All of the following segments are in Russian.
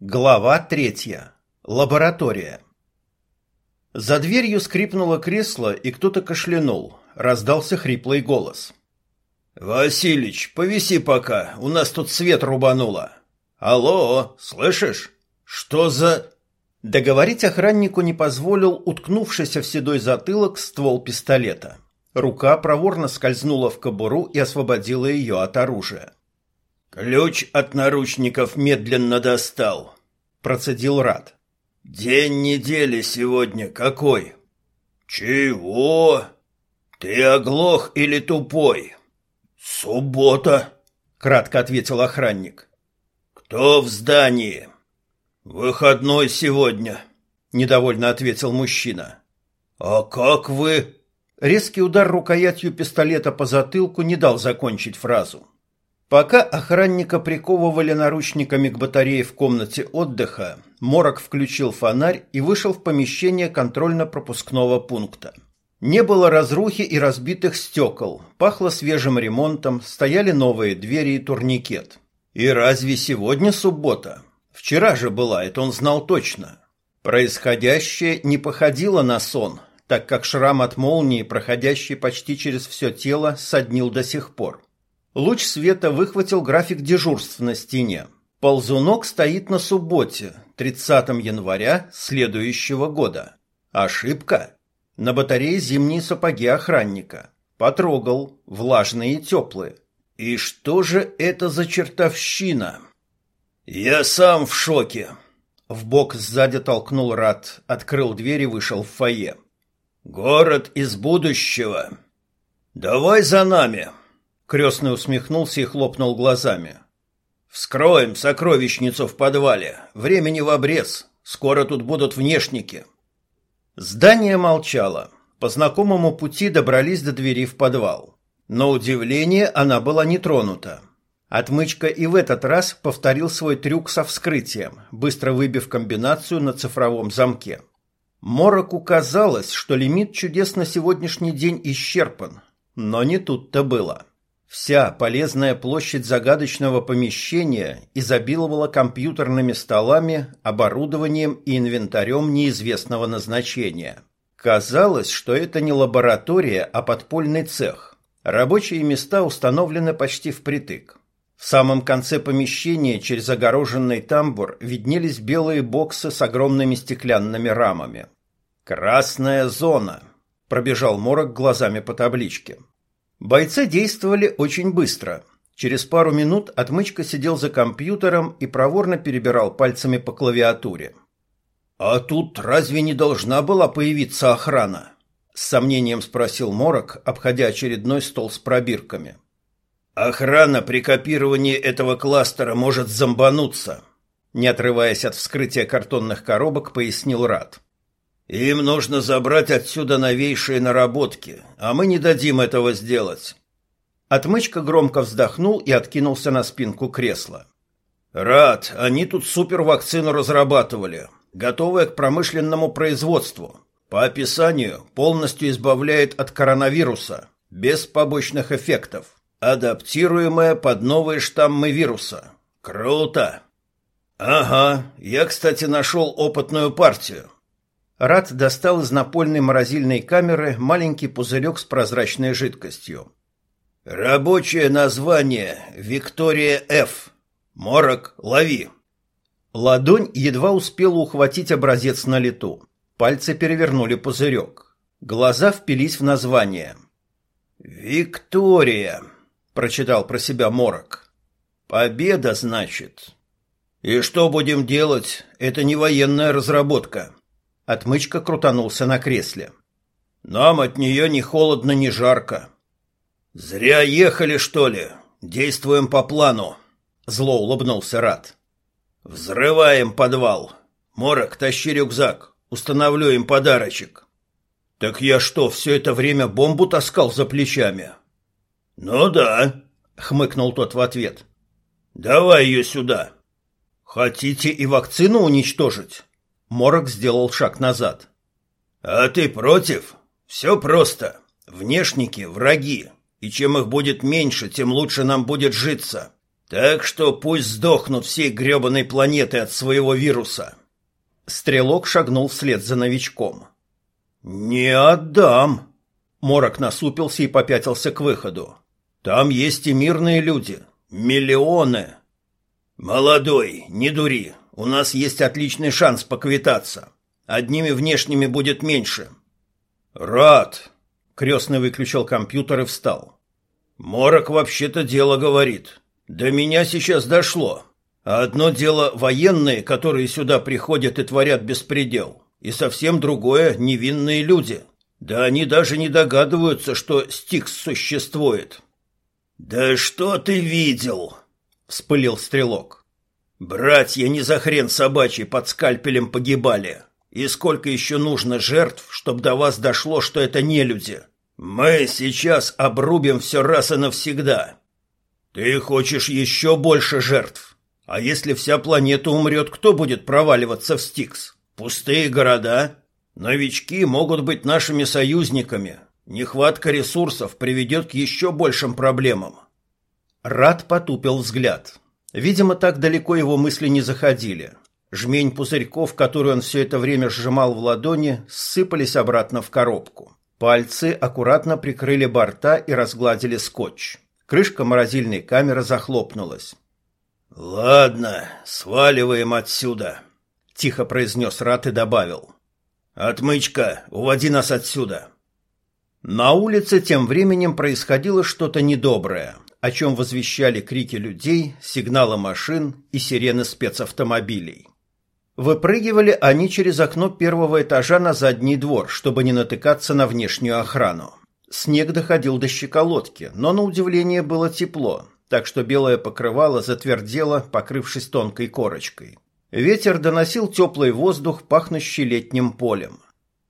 Глава третья. Лаборатория. За дверью скрипнуло кресло, и кто-то кашлянул. Раздался хриплый голос. «Василич, повиси пока, у нас тут свет рубануло. Алло, слышишь? Что за...» Договорить охраннику не позволил уткнувшийся в седой затылок ствол пистолета. Рука проворно скользнула в кобуру и освободила ее от оружия. «Ключ от наручников медленно достал», — процедил Рад. «День недели сегодня какой?» «Чего? Ты оглох или тупой?» «Суббота», — кратко ответил охранник. «Кто в здании?» «Выходной сегодня», — недовольно ответил мужчина. «А как вы...» Резкий удар рукоятью пистолета по затылку не дал закончить фразу. Пока охранника приковывали наручниками к батарее в комнате отдыха, Морок включил фонарь и вышел в помещение контрольно-пропускного пункта. Не было разрухи и разбитых стекол, пахло свежим ремонтом, стояли новые двери и турникет. И разве сегодня суббота? Вчера же была, это он знал точно. Происходящее не походило на сон, так как шрам от молнии, проходящий почти через все тело, соднил до сих пор. Луч света выхватил график дежурств на стене. Ползунок стоит на субботе, 30 января следующего года. Ошибка? На батарее зимние сапоги охранника. Потрогал, влажные и теплые. И что же это за чертовщина? Я сам в шоке. В бок сзади толкнул Рат, открыл дверь и вышел в фойе. Город из будущего. Давай за нами. Крестный усмехнулся и хлопнул глазами. Вскроем сокровищницу в подвале. Времени в обрез. Скоро тут будут внешники. Здание молчало. По знакомому пути добрались до двери в подвал. Но удивление она была не тронута. Отмычка и в этот раз повторил свой трюк со вскрытием, быстро выбив комбинацию на цифровом замке. Мороку казалось, что лимит чудес на сегодняшний день исчерпан, но не тут-то было. Вся полезная площадь загадочного помещения изобиловала компьютерными столами, оборудованием и инвентарем неизвестного назначения. Казалось, что это не лаборатория, а подпольный цех. Рабочие места установлены почти впритык. В самом конце помещения через огороженный тамбур виднелись белые боксы с огромными стеклянными рамами. «Красная зона», – пробежал Морок глазами по табличке. Бойцы действовали очень быстро. Через пару минут отмычка сидел за компьютером и проворно перебирал пальцами по клавиатуре. «А тут разве не должна была появиться охрана?» – с сомнением спросил Морок, обходя очередной стол с пробирками. Охрана при копировании этого кластера может зомбануться, не отрываясь от вскрытия картонных коробок, пояснил Рад. Им нужно забрать отсюда новейшие наработки, а мы не дадим этого сделать. Отмычка громко вздохнул и откинулся на спинку кресла. Рад, они тут супервакцину разрабатывали, готовая к промышленному производству. По описанию полностью избавляет от коронавируса, без побочных эффектов. Адаптируемая под новые штаммы вируса. Круто. Ага, я, кстати, нашел опытную партию. Рад достал из напольной морозильной камеры маленький пузырек с прозрачной жидкостью. Рабочее название Виктория Ф. Морок, лови. Ладонь едва успела ухватить образец на лету. Пальцы перевернули пузырек. Глаза впились в название. Виктория прочитал про себя Морок. Победа, значит. И что будем делать? Это не военная разработка. Отмычка крутанулся на кресле. Нам от нее ни холодно, ни жарко. Зря ехали, что ли? Действуем по плану. Зло улыбнулся Рад. Взрываем подвал. Морок, тащи рюкзак. Установлю им подарочек. Так я что, все это время бомбу таскал за плечами? «Ну да», — хмыкнул тот в ответ. «Давай ее сюда». «Хотите и вакцину уничтожить?» Морок сделал шаг назад. «А ты против? Все просто. Внешники — враги, и чем их будет меньше, тем лучше нам будет житься. Так что пусть сдохнут всей гребаной планеты от своего вируса. Стрелок шагнул вслед за новичком. Не отдам. Морок насупился и попятился к выходу. Там есть и мирные люди. Миллионы. Молодой, не дури. У нас есть отличный шанс поквитаться. Одними внешними будет меньше. Рад. Крестный выключил компьютер и встал. Морок вообще-то дело говорит. До меня сейчас дошло. Одно дело военные, которые сюда приходят и творят беспредел, и совсем другое невинные люди. Да они даже не догадываются, что Стикс существует. Да что ты видел? вспылил стрелок. Братья не за хрен собачий под скальпелем погибали. И сколько еще нужно жертв, чтобы до вас дошло, что это не люди? Мы сейчас обрубим все раз и навсегда. Ты хочешь еще больше жертв? А если вся планета умрет, кто будет проваливаться в Стикс? Пустые города? Новички могут быть нашими союзниками. Нехватка ресурсов приведет к еще большим проблемам. Рад потупил взгляд. Видимо, так далеко его мысли не заходили. Жмень пузырьков, которую он все это время сжимал в ладони, сыпались обратно в коробку. Пальцы аккуратно прикрыли борта и разгладили скотч. Крышка морозильной камеры захлопнулась. «Ладно, сваливаем отсюда», — тихо произнес Рат и добавил. «Отмычка, уводи нас отсюда». На улице тем временем происходило что-то недоброе, о чем возвещали крики людей, сигналы машин и сирены спецавтомобилей. Выпрыгивали они через окно первого этажа на задний двор, чтобы не натыкаться на внешнюю охрану. Снег доходил до щеколотки, но на удивление было тепло, так что белое покрывало затвердело, покрывшись тонкой корочкой. Ветер доносил теплый воздух, пахнущий летним полем.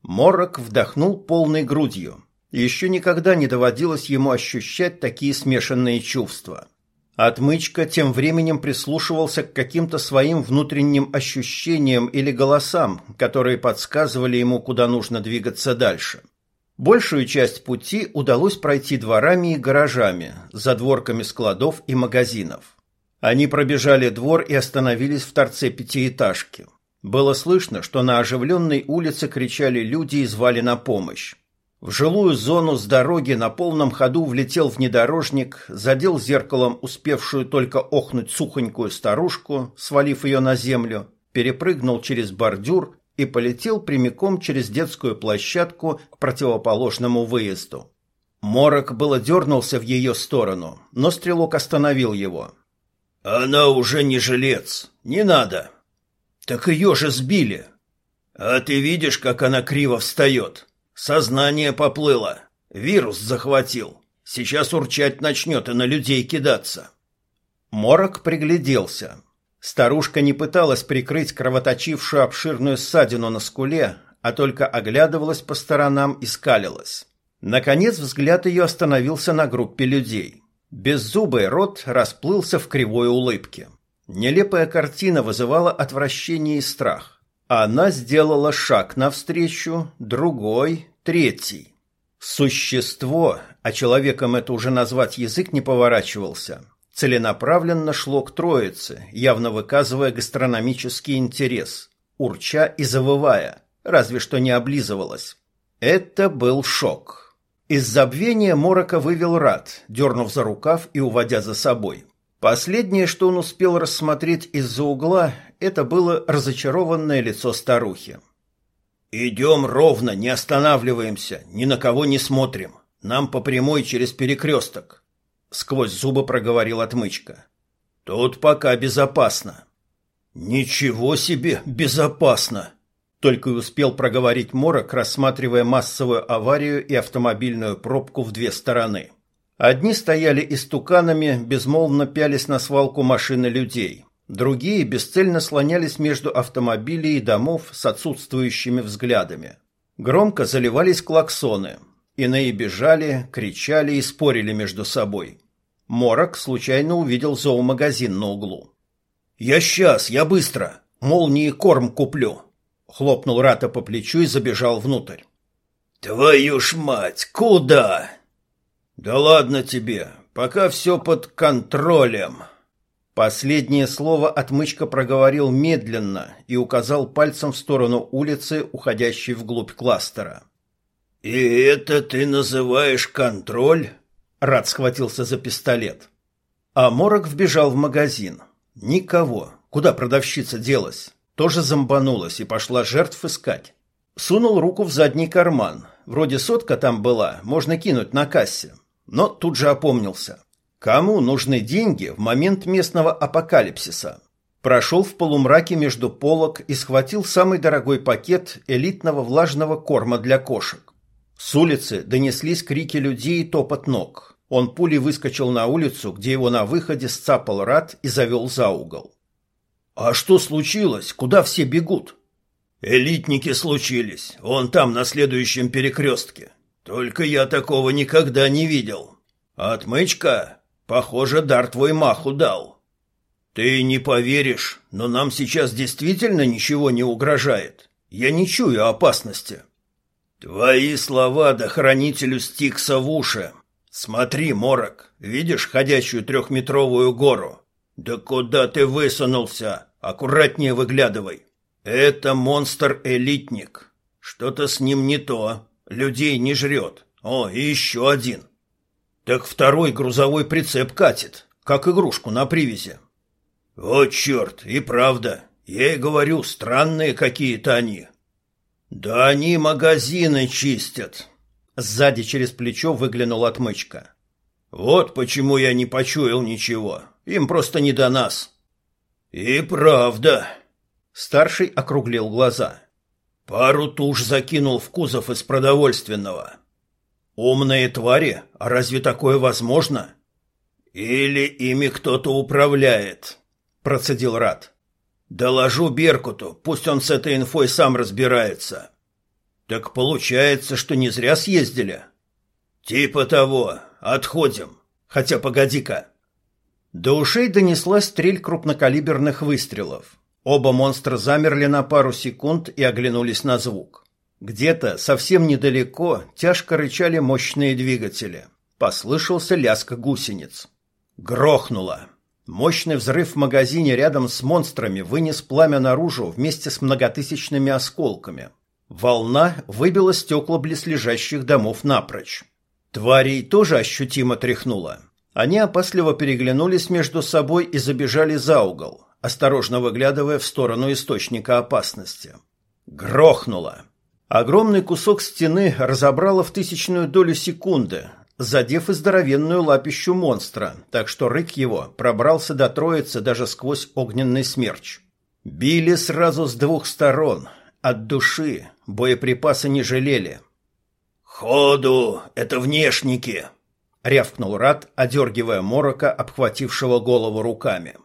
Морок вдохнул полной грудью. Еще никогда не доводилось ему ощущать такие смешанные чувства. Отмычка тем временем прислушивался к каким-то своим внутренним ощущениям или голосам, которые подсказывали ему, куда нужно двигаться дальше. — Большую часть пути удалось пройти дворами и гаражами, задворками складов и магазинов. Они пробежали двор и остановились в торце пятиэтажки. Было слышно, что на оживленной улице кричали люди и звали на помощь. В жилую зону с дороги на полном ходу влетел внедорожник, задел зеркалом успевшую только охнуть сухонькую старушку, свалив ее на землю, перепрыгнул через бордюр и полетел прямиком через детскую площадку к противоположному выезду. Морок было дернулся в ее сторону, но стрелок остановил его. «Она уже не жилец, не надо». «Так ее же сбили». «А ты видишь, как она криво встает? Сознание поплыло, вирус захватил. Сейчас урчать начнет и на людей кидаться». Морок пригляделся. Старушка не пыталась прикрыть кровоточившую обширную ссадину на скуле, а только оглядывалась по сторонам и скалилась. Наконец взгляд ее остановился на группе людей. Беззубый рот расплылся в кривой улыбке. Нелепая картина вызывала отвращение и страх. Она сделала шаг навстречу, другой, третий. Существо, а человеком это уже назвать язык не поворачивался, целенаправленно шло к троице, явно выказывая гастрономический интерес, урча и завывая, разве что не облизывалась. Это был шок. Из забвения Морока вывел Рад, дернув за рукав и уводя за собой. Последнее, что он успел рассмотреть из-за угла, это было разочарованное лицо старухи. «Идем ровно, не останавливаемся, ни на кого не смотрим. Нам по прямой через перекресток сквозь зубы проговорил отмычка. Тут пока безопасно. Ничего себе, безопасно, только и успел проговорить Морок, рассматривая массовую аварию и автомобильную пробку в две стороны. Одни стояли истуканами, безмолвно пялись на свалку машины людей. Другие бесцельно слонялись между автомобилей и домов с отсутствующими взглядами. Громко заливались клаксоны. Иные бежали, кричали и спорили между собой. Морок случайно увидел зоомагазин на углу. «Я сейчас, я быстро! Молнии корм куплю!» Хлопнул Рата по плечу и забежал внутрь. «Твою ж мать, куда?» «Да ладно тебе, пока все под контролем», Последнее слово отмычка проговорил медленно и указал пальцем в сторону улицы, уходящей вглубь кластера. «И это ты называешь контроль?» Рад схватился за пистолет. А Морок вбежал в магазин. Никого. Куда продавщица делась? Тоже зомбанулась и пошла жертв искать. Сунул руку в задний карман. Вроде сотка там была, можно кинуть на кассе. Но тут же опомнился. Кому нужны деньги в момент местного апокалипсиса? Прошел в полумраке между полок и схватил самый дорогой пакет элитного влажного корма для кошек. С улицы донеслись крики людей и топот ног. Он пулей выскочил на улицу, где его на выходе сцапал рад и завел за угол. «А что случилось? Куда все бегут?» «Элитники случились. Он там, на следующем перекрестке. Только я такого никогда не видел. Отмычка? Похоже, дар твой маху дал. Ты не поверишь, но нам сейчас действительно ничего не угрожает. Я не чую опасности». «Твои слова да хранителю Стикса в уши. Смотри, Морок, видишь ходящую трехметровую гору? Да куда ты высунулся? Аккуратнее выглядывай. Это монстр-элитник. Что-то с ним не то. Людей не жрет. О, и еще один. Так второй грузовой прицеп катит, как игрушку на привязи. О, черт, и правда. Я и говорю, странные какие-то они. Да они магазины чистят. Сзади через плечо выглянул отмычка. Вот почему я не почуял ничего. Им просто не до нас. И правда. Старший округлил глаза. Пару туш закинул в кузов из продовольственного. Умные твари, а разве такое возможно? Или ими кто-то управляет, процедил Рад. Доложу Беркуту, пусть он с этой инфой сам разбирается. Так получается, что не зря съездили. Типа того. Отходим. Хотя погоди-ка. До ушей донеслась стрель крупнокалиберных выстрелов. Оба монстра замерли на пару секунд и оглянулись на звук. Где-то совсем недалеко тяжко рычали мощные двигатели. Послышался лязг гусениц. Грохнуло. Мощный взрыв в магазине рядом с монстрами вынес пламя наружу вместе с многотысячными осколками. Волна выбила стекла близлежащих домов напрочь. Тварей тоже ощутимо тряхнуло. Они опасливо переглянулись между собой и забежали за угол, осторожно выглядывая в сторону источника опасности. Грохнуло. Огромный кусок стены разобрало в тысячную долю секунды, задев и здоровенную лапищу монстра, так что рык его пробрался до троицы даже сквозь огненный смерч. Били сразу с двух сторон, от души, боеприпасы не жалели. «Ходу! Это внешники!» — рявкнул Рат, одергивая морока, обхватившего голову руками.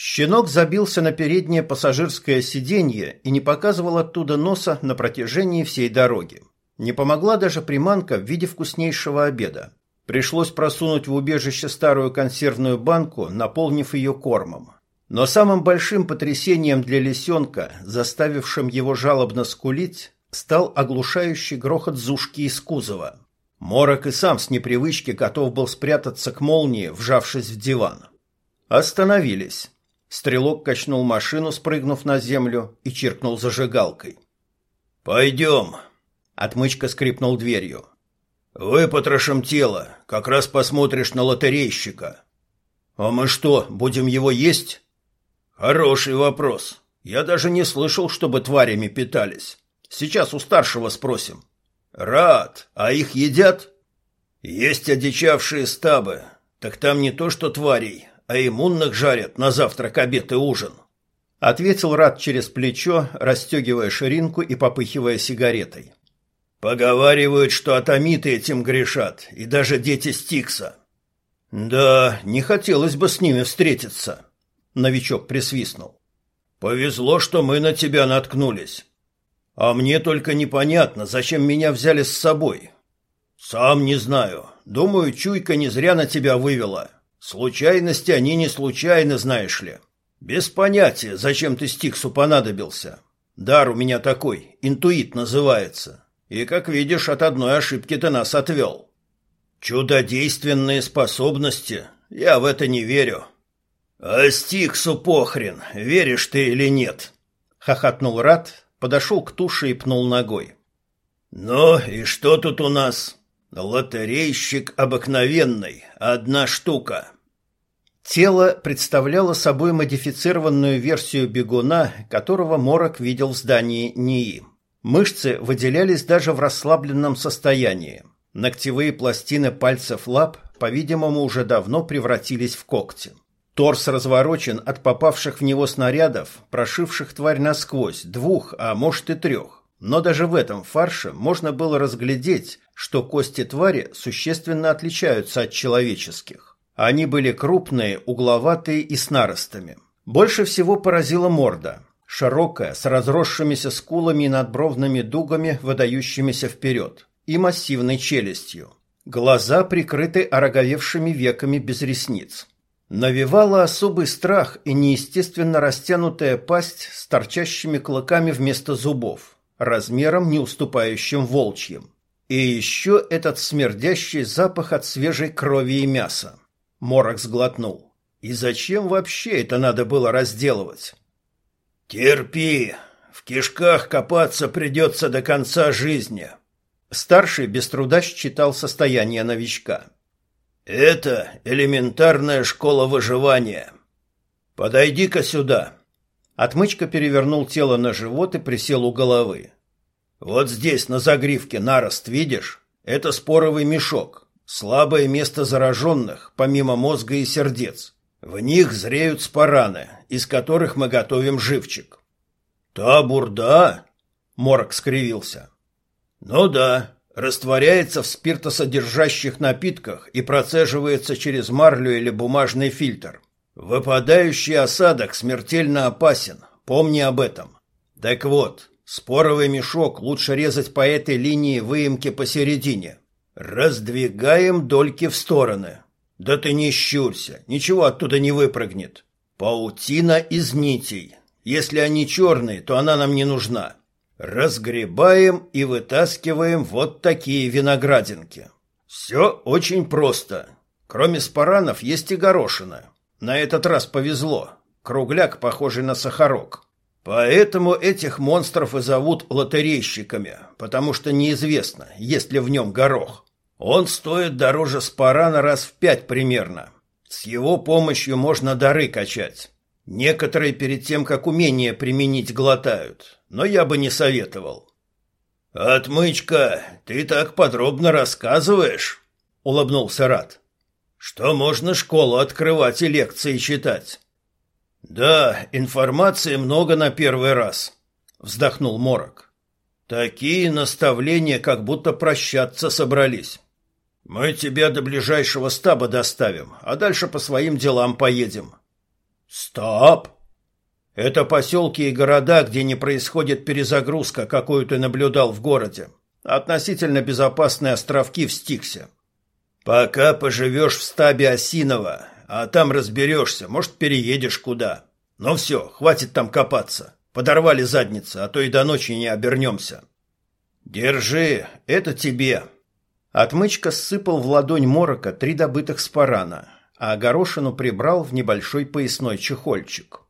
Щенок забился на переднее пассажирское сиденье и не показывал оттуда носа на протяжении всей дороги. Не помогла даже приманка в виде вкуснейшего обеда. Пришлось просунуть в убежище старую консервную банку, наполнив ее кормом. Но самым большим потрясением для лисенка, заставившим его жалобно скулить, стал оглушающий грохот зушки из кузова. Морок и сам с непривычки готов был спрятаться к молнии, вжавшись в диван. Остановились. Стрелок качнул машину, спрыгнув на землю, и чиркнул зажигалкой. «Пойдем!» Отмычка скрипнул дверью. Выпотрошим тело, как раз посмотришь на лотерейщика. А мы что, будем его есть? Хороший вопрос. Я даже не слышал, чтобы тварями питались. Сейчас у старшего спросим. Рад, а их едят? Есть одичавшие стабы. Так там не то что тварей, а иммунных жарят на завтрак, обед и ужин. Ответил Рад через плечо, расстегивая ширинку и попыхивая сигаретой. Поговаривают, что атомиты этим грешат, и даже дети Стикса. Да, не хотелось бы с ними встретиться, новичок присвистнул. Повезло, что мы на тебя наткнулись. А мне только непонятно, зачем меня взяли с собой. Сам не знаю. Думаю, чуйка не зря на тебя вывела. Случайности они не случайны, знаешь ли. Без понятия, зачем ты Стиксу понадобился. Дар у меня такой, интуит называется. И, как видишь, от одной ошибки ты нас отвел. Чудодейственные способности? Я в это не верю. А Стиксу похрен, веришь ты или нет? Хохотнул Рат, подошел к туше и пнул ногой. Ну и что тут у нас? Лотерейщик обыкновенный, одна штука. Тело представляло собой модифицированную версию бегуна, которого Морок видел в здании НИИ. Мышцы выделялись даже в расслабленном состоянии. Ногтевые пластины пальцев лап, по-видимому, уже давно превратились в когти. Торс разворочен от попавших в него снарядов, прошивших тварь насквозь, двух, а может и трех. Но даже в этом фарше можно было разглядеть, что кости твари существенно отличаются от человеческих. Они были крупные, угловатые и с наростами. Больше всего поразила морда. Широкая, с разросшимися скулами и надбровными дугами, выдающимися вперед, и массивной челюстью. Глаза прикрыты ороговевшими веками без ресниц. Навевала особый страх и неестественно растянутая пасть с торчащими клыками вместо зубов, размером не уступающим волчьим. И еще этот смердящий запах от свежей крови и мяса. Морок сглотнул. И зачем вообще это надо было разделывать? Терпи, в кишках копаться придется до конца жизни. Старший без труда считал состояние новичка. Это элементарная школа выживания. Подойди-ка сюда. Отмычка перевернул тело на живот и присел у головы. Вот здесь на загривке нарост видишь? Это споровый мешок. Слабое место зараженных, помимо мозга и сердец. В них зреют спораны, из которых мы готовим живчик. Та бурда, Морок скривился. Ну да, растворяется в спиртосодержащих напитках и процеживается через марлю или бумажный фильтр. Выпадающий осадок смертельно опасен, помни об этом. Так вот, споровый мешок лучше резать по этой линии выемки посередине. Раздвигаем дольки в стороны. Да ты не щурься, ничего оттуда не выпрыгнет. Паутина из нитей. Если они черные, то она нам не нужна. Разгребаем и вытаскиваем вот такие виноградинки. Все очень просто. Кроме спаранов есть и горошина. На этот раз повезло. Кругляк, похожий на сахарок. Поэтому этих монстров и зовут лотерейщиками, потому что неизвестно, есть ли в нем горох. Он стоит дороже спарана раз в пять примерно. С его помощью можно дары качать. Некоторые перед тем, как умение применить, глотают, но я бы не советовал. «Отмычка, ты так подробно рассказываешь?» — улыбнулся Рат. «Что можно школу открывать и лекции читать?» «Да, информации много на первый раз», — вздохнул Морок. «Такие наставления, как будто прощаться собрались». Мы тебя до ближайшего стаба доставим, а дальше по своим делам поедем. Стаб? Это поселки и города, где не происходит перезагрузка, какую ты наблюдал в городе. Относительно безопасные островки в Стиксе. Пока поживешь в стабе Осинова, а там разберешься, может, переедешь куда. Но все, хватит там копаться. Подорвали задницы, а то и до ночи не обернемся. Держи, это тебе. Отмычка сыпал в ладонь морока три добытых спарана, а горошину прибрал в небольшой поясной чехольчик.